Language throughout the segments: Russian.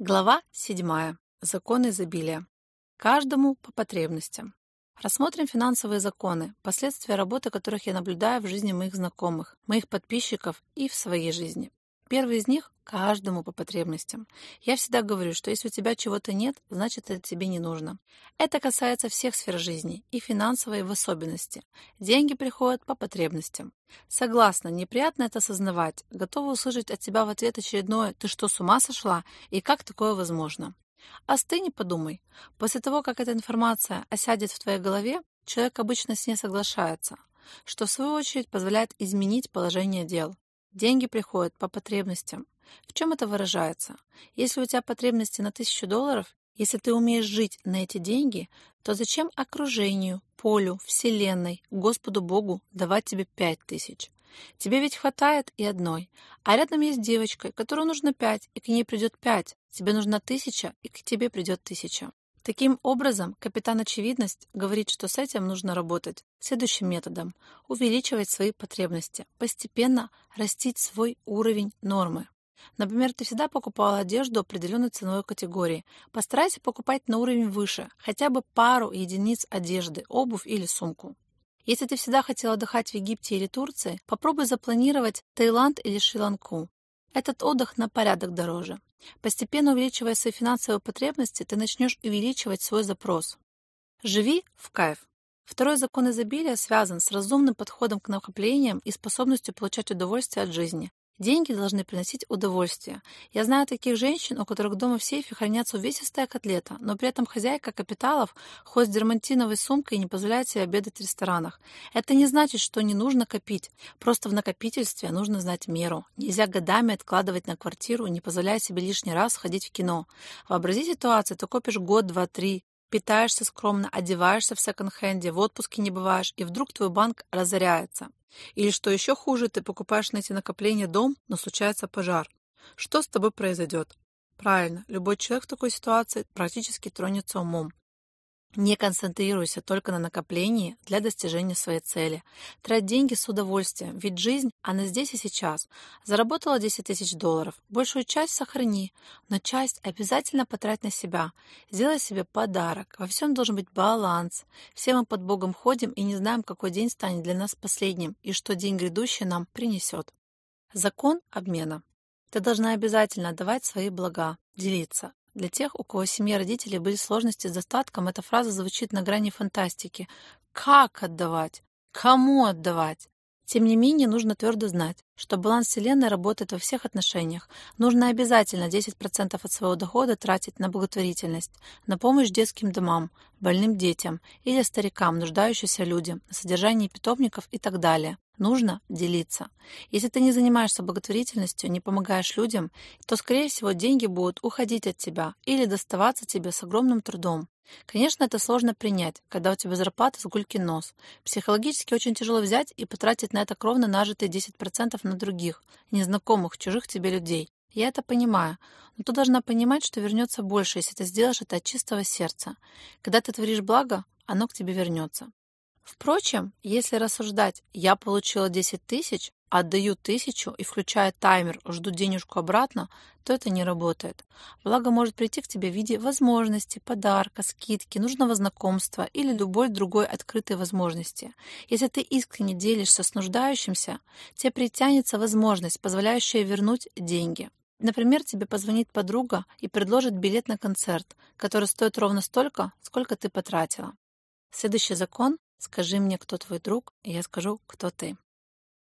Глава 7. Законы изобилия. Каждому по потребностям. Рассмотрим финансовые законы, последствия работы которых я наблюдаю в жизни моих знакомых, моих подписчиков и в своей жизни. Первый из них – каждому по потребностям. Я всегда говорю, что если у тебя чего-то нет, значит это тебе не нужно. Это касается всех сфер жизни, и финансовой в особенности. Деньги приходят по потребностям. Согласна, неприятно это осознавать. Готова услышать от тебя в ответ очередное «ты что, с ума сошла?» и «как такое возможно?» Остынь и подумай. После того, как эта информация осядет в твоей голове, человек обычно с ней соглашается, что в свою очередь позволяет изменить положение дел. Деньги приходят по потребностям. В чем это выражается? Если у тебя потребности на тысячу долларов, если ты умеешь жить на эти деньги, то зачем окружению, полю, вселенной, Господу Богу давать тебе пять тысяч? Тебе ведь хватает и одной. А рядом есть девочка, которой нужно пять, и к ней придет пять. Тебе нужна тысяча, и к тебе придет тысяча. Таким образом, капитан Очевидность говорит, что с этим нужно работать следующим методом – увеличивать свои потребности, постепенно растить свой уровень нормы. Например, ты всегда покупала одежду определенной ценовой категории. Постарайся покупать на уровень выше, хотя бы пару единиц одежды, обувь или сумку. Если ты всегда хотела отдыхать в Египте или Турции, попробуй запланировать Таиланд или Шри-Ланку. Этот отдых на порядок дороже. Постепенно увеличивая свои финансовые потребности, ты начнешь увеличивать свой запрос. Живи в кайф. Второй закон изобилия связан с разумным подходом к накоплениям и способностью получать удовольствие от жизни. Деньги должны приносить удовольствие. Я знаю таких женщин, у которых дома в сейфе хранятся увесистая котлета, но при этом хозяйка капиталов ходит с дермантиновой сумкой не позволяет себе обедать в ресторанах. Это не значит, что не нужно копить. Просто в накопительстве нужно знать меру. Нельзя годами откладывать на квартиру, не позволяя себе лишний раз ходить в кино. Вообрази ситуацию, ты копишь год, два, три, питаешься скромно, одеваешься в секонд-хенде, в отпуске не бываешь, и вдруг твой банк разоряется. Или, что еще хуже, ты покупаешь на эти накопления дом, но случается пожар. Что с тобой произойдет? Правильно, любой человек в такой ситуации практически тронется умом. Не концентрируйся только на накоплении для достижения своей цели. Трать деньги с удовольствием, ведь жизнь, она здесь и сейчас. Заработала 10 тысяч долларов, большую часть сохрани, но часть обязательно потрать на себя. Сделай себе подарок, во всем должен быть баланс. Все мы под Богом ходим и не знаем, какой день станет для нас последним и что день грядущий нам принесет. Закон обмена. Ты должна обязательно отдавать свои блага, делиться. Для тех, у кого в семье родителей были сложности с достатком, эта фраза звучит на грани фантастики. Как отдавать? Кому отдавать? Тем не менее, нужно твердо знать, что баланс Вселенной работает во всех отношениях. Нужно обязательно 10% от своего дохода тратить на благотворительность, на помощь детским домам, больным детям или старикам, нуждающимся людям, на содержание питомников и так далее. Нужно делиться. Если ты не занимаешься благотворительностью, не помогаешь людям, то, скорее всего, деньги будут уходить от тебя или доставаться тебе с огромным трудом. Конечно, это сложно принять, когда у тебя зарплата с гулькин нос. Психологически очень тяжело взять и потратить на это кровно нажитые 10% на других, незнакомых, чужих тебе людей. Я это понимаю, но ты должна понимать, что вернется больше, если ты сделаешь это от чистого сердца. Когда ты творишь благо, оно к тебе вернется. Впрочем, если рассуждать «я получила 10 тысяч, отдаю тысячу и включая таймер жду денежку обратно, то это не работает. Благо может прийти к тебе в виде возможности, подарка, скидки, нужного знакомства или любой другой открытой возможности. Если ты искренне делишься с нуждающимся, тебе притянется возможность, позволяющая вернуть деньги. Например, тебе позвонит подруга и предложит билет на концерт, который стоит ровно столько, сколько ты потратила. Следующий закон Скажи мне, кто твой друг, и я скажу, кто ты.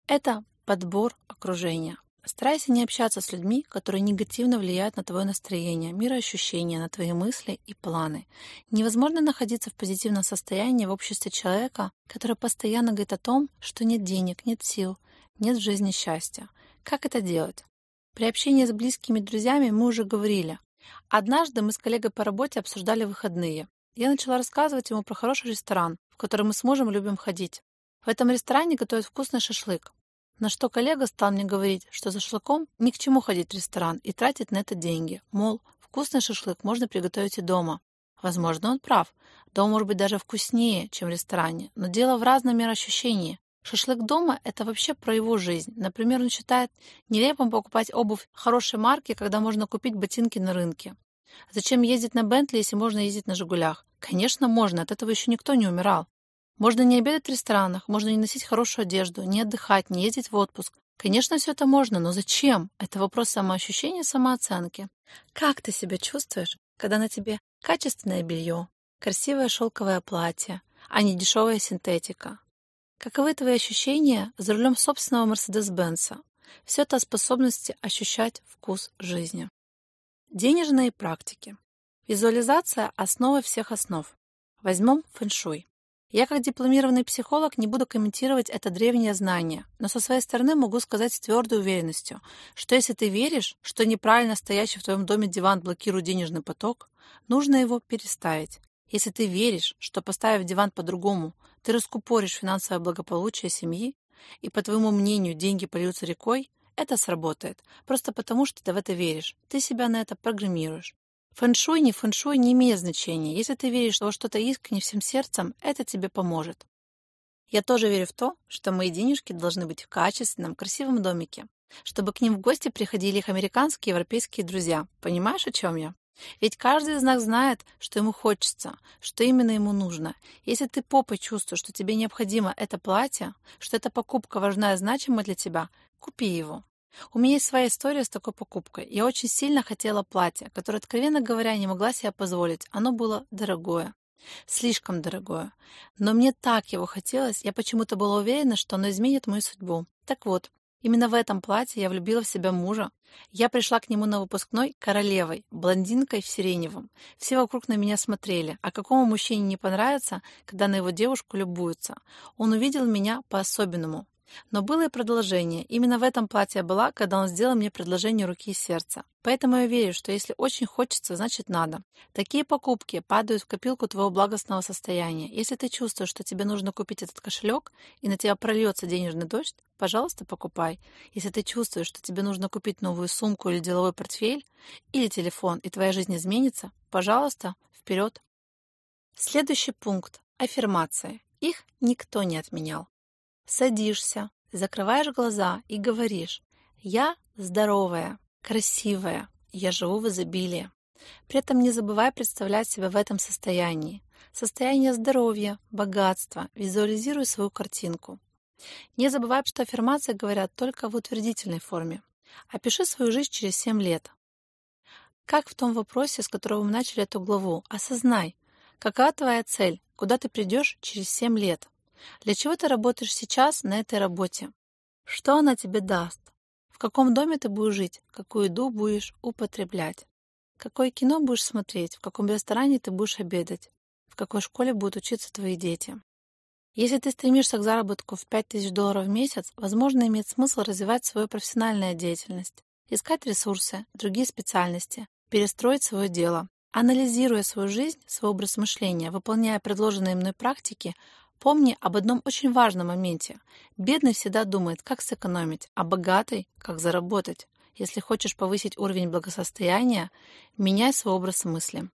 Это подбор окружения. Старайся не общаться с людьми, которые негативно влияют на твое настроение, мироощущение, на твои мысли и планы. Невозможно находиться в позитивном состоянии в обществе человека, который постоянно говорит о том, что нет денег, нет сил, нет в жизни счастья. Как это делать? При общении с близкими друзьями мы уже говорили. Однажды мы с коллегой по работе обсуждали выходные. Я начала рассказывать ему про хороший ресторан, в который мы с мужем любим ходить. В этом ресторане готовят вкусный шашлык. На что коллега стал мне говорить, что за шашлыком ни к чему ходить в ресторан и тратить на это деньги. Мол, вкусный шашлык можно приготовить и дома. Возможно, он прав. Дома может быть даже вкуснее, чем в ресторане. Но дело в разном мироощущении. Шашлык дома – это вообще про его жизнь. Например, он считает нелепым покупать обувь хорошей марки, когда можно купить ботинки на рынке. Зачем ездить на Бентли, если можно ездить на «Жигулях»? Конечно, можно, от этого еще никто не умирал. Можно не обедать в ресторанах, можно не носить хорошую одежду, не отдыхать, не ездить в отпуск. Конечно, все это можно, но зачем? Это вопрос самоощущения самооценки. Как ты себя чувствуешь, когда на тебе качественное белье, красивое шелковое платье, а не дешевая синтетика? Каковы твои ощущения за рулем собственного Мерседес-Бенца? Все это о способности ощущать вкус жизни. Денежные практики. Визуализация – основа всех основ. Возьмем фэншуй. Я как дипломированный психолог не буду комментировать это древнее знание, но со своей стороны могу сказать с твердой уверенностью, что если ты веришь, что неправильно стоящий в твоем доме диван блокирует денежный поток, нужно его переставить. Если ты веришь, что поставив диван по-другому, ты раскупоришь финансовое благополучие семьи, и, по твоему мнению, деньги польются рекой, это сработает, просто потому что ты в это веришь, ты себя на это программируешь. Фэншуй, не фэншуй не имеет значения. Если ты веришь во что-то искренне всем сердцем, это тебе поможет. Я тоже верю в то, что мои денежки должны быть в качественном, красивом домике, чтобы к ним в гости приходили их американские и европейские друзья. Понимаешь, о чем я? Ведь каждый из нас знает, что ему хочется, что именно ему нужно. Если ты попой чувствуешь, что тебе необходимо это платье, что эта покупка важна и значима для тебя, купи его. У меня есть своя история с такой покупкой. Я очень сильно хотела платье, которое, откровенно говоря, не могла себе позволить. Оно было дорогое. Слишком дорогое. Но мне так его хотелось, я почему-то была уверена, что оно изменит мою судьбу. Так вот, именно в этом платье я влюбила в себя мужа. Я пришла к нему на выпускной королевой, блондинкой в сиреневом. Все вокруг на меня смотрели. А какому мужчине не понравится, когда на его девушку любуются? Он увидел меня по-особенному. Но было и продолжение. Именно в этом платье была, когда он сделал мне предложение руки и сердца. Поэтому я верю, что если очень хочется, значит надо. Такие покупки падают в копилку твоего благостного состояния. Если ты чувствуешь, что тебе нужно купить этот кошелек, и на тебя прольется денежный дождь, пожалуйста, покупай. Если ты чувствуешь, что тебе нужно купить новую сумку или деловой портфель, или телефон, и твоя жизнь изменится, пожалуйста, вперед. Следующий пункт – аффирмации. Их никто не отменял. Садишься, закрываешь глаза и говоришь «Я здоровая, красивая, я живу в изобилии». При этом не забывай представлять себя в этом состоянии. Состояние здоровья, богатства. Визуализируй свою картинку. Не забывай, что аффирмации говорят только в утвердительной форме. Опиши свою жизнь через 7 лет. Как в том вопросе, с которого мы начали эту главу, осознай, какая твоя цель, куда ты придешь через 7 лет. Для чего ты работаешь сейчас на этой работе? Что она тебе даст? В каком доме ты будешь жить? Какую еду будешь употреблять? Какое кино будешь смотреть? В каком ресторане ты будешь обедать? В какой школе будут учиться твои дети? Если ты стремишься к заработку в 5000 долларов в месяц, возможно, имеет смысл развивать свою профессиональную деятельность, искать ресурсы, другие специальности, перестроить свое дело. Анализируя свою жизнь, свой образ мышления, выполняя предложенные мной практики, Помни об одном очень важном моменте. Бедный всегда думает, как сэкономить, а богатый – как заработать. Если хочешь повысить уровень благосостояния, меняй свой образ мысли.